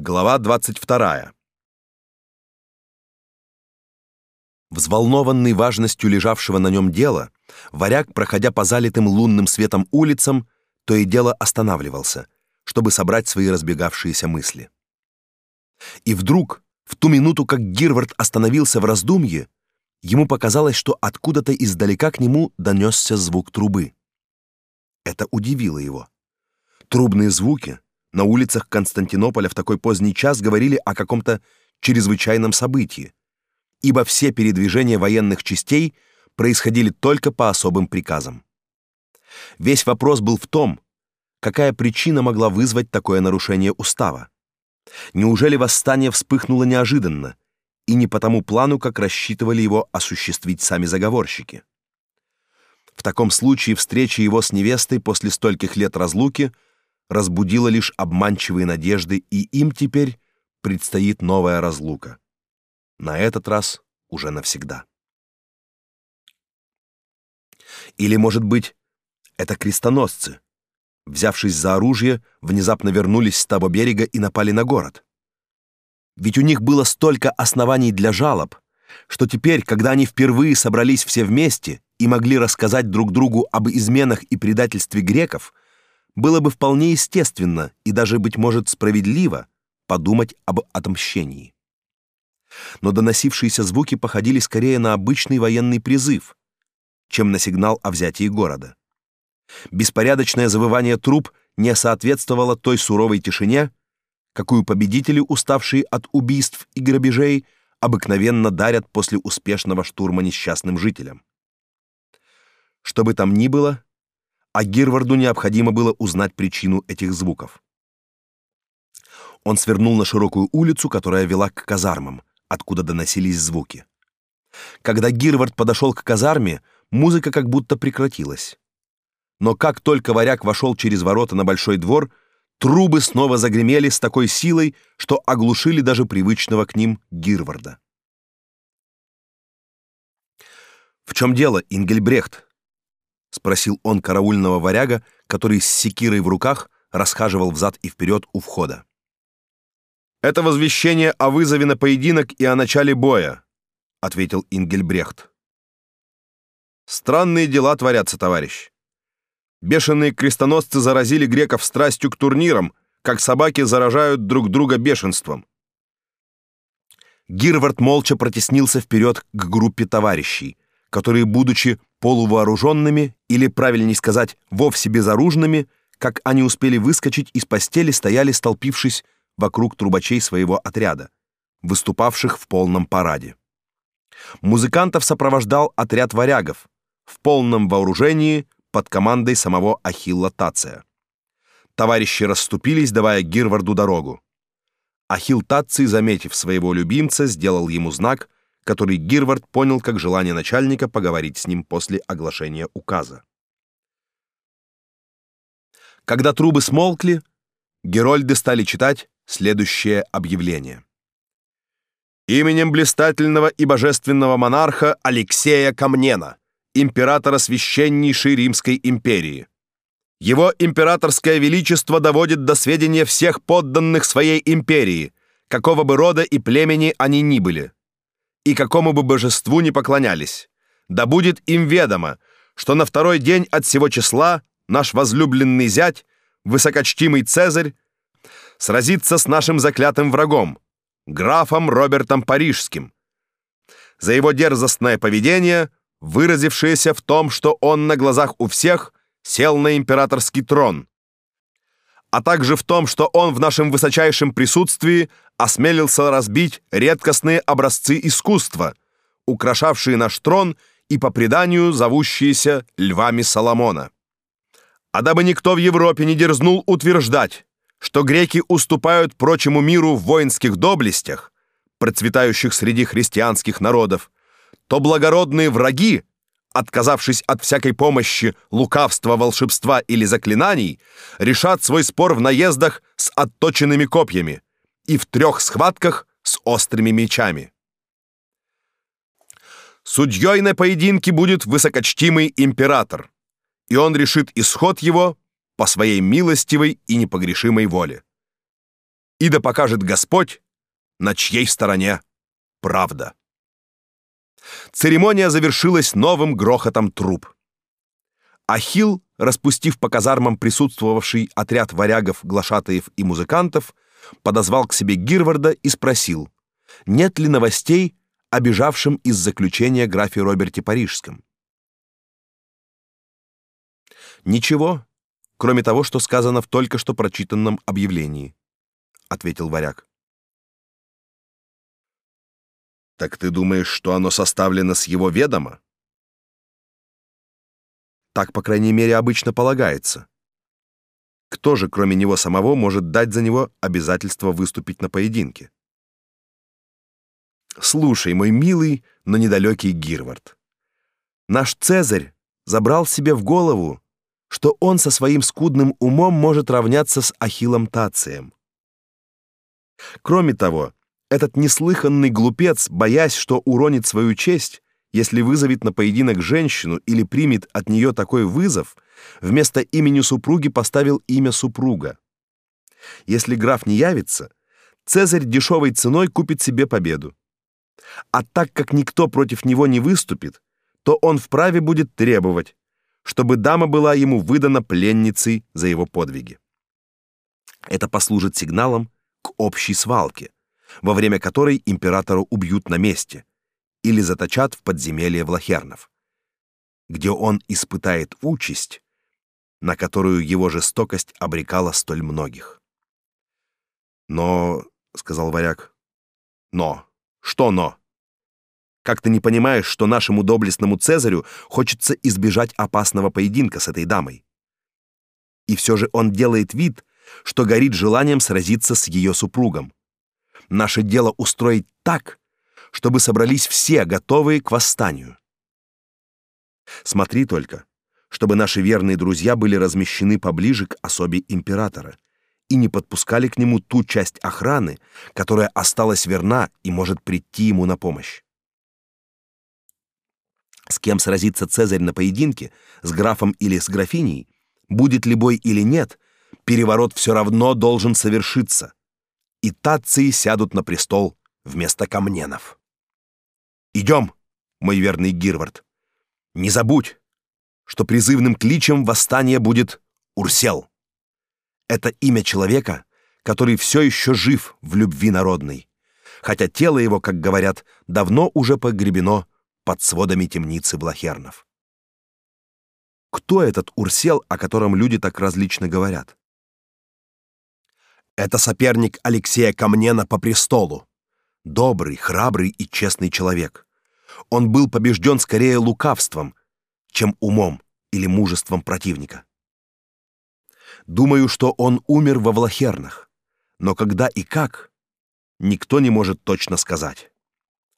Глава 22. Взволнованный важностью лежавшего на нем дела, варяг, проходя по залитым лунным светом улицам, то и дело останавливался, чтобы собрать свои разбегавшиеся мысли. И вдруг, в ту минуту, как Гирвард остановился в раздумье, ему показалось, что откуда-то издалека к нему донесся звук трубы. Это удивило его. Трубные звуки — на улицах Константинополя в такой поздний час говорили о каком-то чрезвычайном событии, ибо все передвижения военных частей происходили только по особым приказам. Весь вопрос был в том, какая причина могла вызвать такое нарушение устава. Неужели восстание вспыхнуло неожиданно и не по тому плану, как рассчитывали его осуществить сами заговорщики? В таком случае встреча его с невестой после стольких лет разлуки – разбудила лишь обманчивые надежды, и им теперь предстоит новая разлука. На этот раз уже навсегда. Или, может быть, это крестоносцы, взявшись за оружие, внезапно вернулись с того берега и напали на город. Ведь у них было столько оснований для жалоб, что теперь, когда они впервые собрались все вместе и могли рассказать друг другу об изменах и предательстве греков, было бы вполне естественно и даже, быть может, справедливо подумать об отмщении. Но доносившиеся звуки походили скорее на обычный военный призыв, чем на сигнал о взятии города. Беспорядочное завывание труб не соответствовало той суровой тишине, какую победители, уставшие от убийств и грабежей, обыкновенно дарят после успешного штурма несчастным жителям. Что бы там ни было, а Гирварду необходимо было узнать причину этих звуков. Он свернул на широкую улицу, которая вела к казармам, откуда доносились звуки. Когда Гирвард подошел к казарме, музыка как будто прекратилась. Но как только варяг вошел через ворота на большой двор, трубы снова загремели с такой силой, что оглушили даже привычного к ним Гирварда. В чем дело, Ингельбрехт? Спросил он караульного варяга, который с секирой в руках расхаживал взад и вперед у входа. Это возвещение о вызове на поединок и о начале боя, ответил Ингельбрехт. Странные дела творятся, товарищ. Бешеные крестоносцы заразили греков страстью к турнирам, как собаки заражают друг друга бешенством. Гирвард молча протеснился вперед к группе товарищей, которые, будучи полувооруженными, или, правильнее сказать, вовсе безоружными, как они успели выскочить из постели, стояли, столпившись вокруг трубачей своего отряда, выступавших в полном параде. Музыкантов сопровождал отряд варягов в полном вооружении под командой самого Ахилла Тация. Товарищи расступились, давая Гирварду дорогу. Ахилл Таций, заметив своего любимца, сделал ему знак, который Гирвард понял как желание начальника поговорить с ним после оглашения указа. Когда трубы смолкли, герольды стали читать следующее объявление. Именем блистательного и божественного монарха Алексея Камнена, императора священнейшей Римской империи. Его императорское величество доводит до сведения всех подданных своей империи, какого бы рода и племени они ни были, и какому бы божеству ни поклонялись. Да будет им ведомо, что на второй день от сего числа наш возлюбленный зять, высокочтимый Цезарь, сразится с нашим заклятым врагом, графом Робертом Парижским. За его дерзостное поведение, выразившееся в том, что он на глазах у всех сел на императорский трон, а также в том, что он в нашем высочайшем присутствии осмелился разбить редкостные образцы искусства, украшавшие наш трон и по преданию зовущиеся львами Соломона. А дабы никто в Европе не дерзнул утверждать, что греки уступают прочему миру в воинских доблестях, процветающих среди христианских народов, то благородные враги отказавшись от всякой помощи, лукавства, волшебства или заклинаний, решат свой спор в наездах с отточенными копьями и в трех схватках с острыми мечами. Судьей на поединке будет высокочтимый император, и он решит исход его по своей милостивой и непогрешимой воле. И да покажет Господь, на чьей стороне правда. Церемония завершилась новым грохотом труб. Ахил, распустив по казармам присутствовавший отряд варягов, глашатаев и музыкантов, подозвал к себе Гирварда и спросил, нет ли новостей о бежавшем из заключения графе Роберте Парижском. Ничего, кроме того, что сказано в только что прочитанном объявлении, ответил варяг. Так ты думаешь, что оно составлено с его ведома? Так, по крайней мере, обычно полагается. Кто же, кроме него самого, может дать за него обязательство выступить на поединке? Слушай, мой милый, но недалекий Гирвард. Наш Цезарь забрал себе в голову, что он со своим скудным умом может равняться с Ахиллом Тацием. Кроме того, этот неслыханный глупец, боясь, что уронит свою честь, если вызовет на поединок женщину или примет от нее такой вызов, вместо имени супруги поставил имя супруга. Если граф не явится, Цезарь дешевой ценой купит себе победу. А так как никто против него не выступит, то он вправе будет требовать, чтобы дама была ему выдана пленницей за его подвиги. Это послужит сигналом к общей свалке, во время которой императора убьют на месте или заточат в подземелье Влахернов, где он испытает участь, на которую его жестокость обрекала столь многих. Но, сказал варяг, но что но? Как ты не понимаешь, что нашему доблестному Цезарю хочется избежать опасного поединка с этой дамой? И все же он делает вид, что горит желанием сразиться с ее супругом. Наше дело устроить так, чтобы собрались все, готовые к восстанию. Смотри только, чтобы наши верные друзья были размещены поближе к особе императора и не подпускали к нему ту часть охраны, которая осталась верна и может прийти ему на помощь. С кем сразится Цезарь на поединке, с графом или с графиней, будет ли бой или нет, переворот все равно должен совершиться, и тации сядут на престол вместо камненов. Идем, мой верный Гирвард. Не забудь, что призывным кличем восстания будет Урсел. Это имя человека, который все еще жив в любви народной, хотя тело его, как говорят, давно уже погребено под сводами темницы Блахернов. Кто этот Урсел, о котором люди так различно говорят? Это соперник Алексея Камнена по престолу. Добрый, храбрый и честный человек. Он был побежден скорее лукавством, чем умом или мужеством противника. Думаю, что он умер во Влахернах, но когда и как, никто не может точно сказать.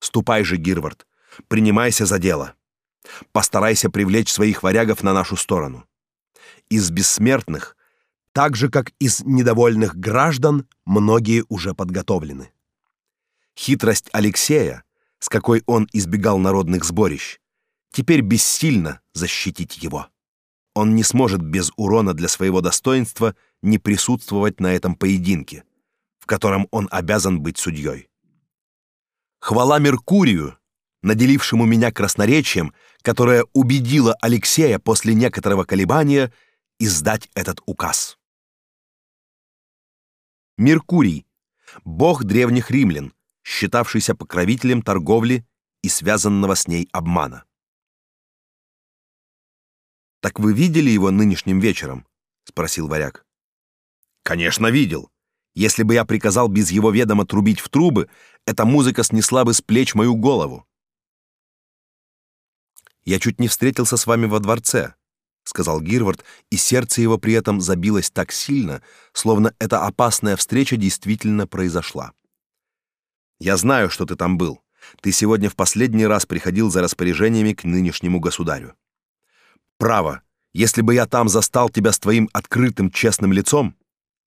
Ступай же, Гирвард, принимайся за дело. Постарайся привлечь своих варягов на нашу сторону. Из бессмертных, так же как из недовольных граждан, многие уже подготовлены. Хитрость Алексея, с какой он избегал народных сборищ, теперь бессильно защитить его. Он не сможет без урона для своего достоинства не присутствовать на этом поединке, в котором он обязан быть судьей. Хвала Меркурию, наделившему меня красноречием, которое убедило Алексея после некоторого колебания издать этот указ. Меркурий, бог древних римлян, считавшийся покровителем торговли и связанного с ней обмана. Так вы видели его нынешним вечером? спросил варяг. Конечно, видел. Если бы я приказал без его ведома трубить в трубы, эта музыка снесла бы с плеч мою голову. Я чуть не встретился с вами во дворце, сказал Гирвард, и сердце его при этом забилось так сильно, словно эта опасная встреча действительно произошла. Я знаю, что ты там был. Ты сегодня в последний раз приходил за распоряжениями к нынешнему государю. Право, если бы я там застал тебя с твоим открытым честным лицом,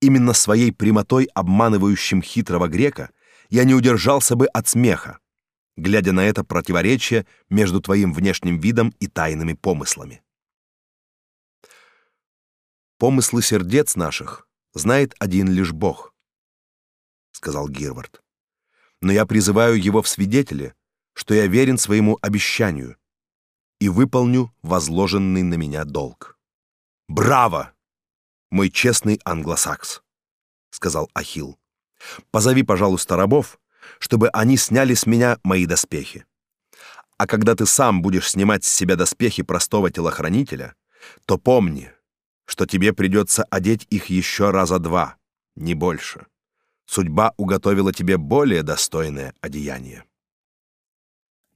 именно своей прямотой обманывающим хитрого грека, я не удержался бы от смеха глядя на это противоречие между твоим внешним видом и тайными помыслами. Помыслы сердец наших знает один лишь Бог. сказал Гирвард. Но я призываю его в свидетели, что я верен своему обещанию и выполню возложенный на меня долг. Браво, мой честный англосакс, сказал Ахилл. Позови, пожалуйста, рабов, чтобы они сняли с меня мои доспехи. А когда ты сам будешь снимать с себя доспехи простого телохранителя, то помни, что тебе придется одеть их еще раза два, не больше. Судьба уготовила тебе более достойное одеяние.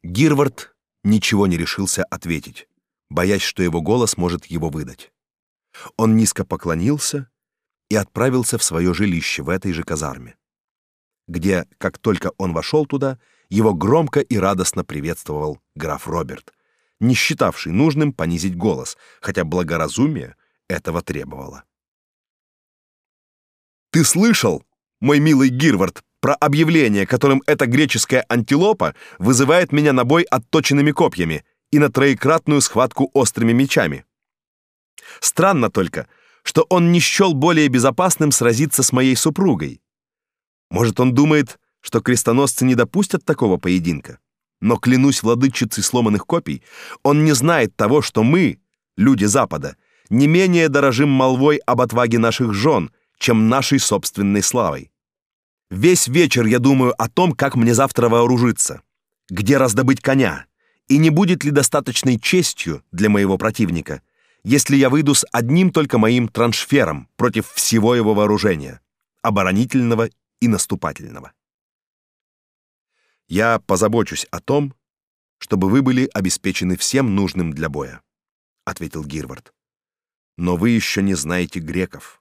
Гирвард ничего не решился ответить, боясь, что его голос может его выдать. Он низко поклонился и отправился в свое жилище в этой же казарме, где, как только он вошел туда, его громко и радостно приветствовал граф Роберт, не считавший нужным понизить голос, хотя благоразумие этого требовало. «Ты слышал, мой милый Гирвард, про объявление, которым эта греческая антилопа вызывает меня на бой отточенными копьями и на троекратную схватку острыми мечами? Странно только, что он не счел более безопасным сразиться с моей супругой. Может, он думает, что крестоносцы не допустят такого поединка? Но клянусь владычицей сломанных копий, он не знает того, что мы, люди Запада, не менее дорожим молвой об отваге наших жен, чем нашей собственной славой. Весь вечер я думаю о том, как мне завтра вооружиться, где раздобыть коня, и не будет ли достаточной честью для моего противника, если я выйду с одним только моим траншфером против всего его вооружения, оборонительного и наступательного. Я позабочусь о том, чтобы вы были обеспечены всем нужным для боя, ответил Гирвард. Но вы еще не знаете греков.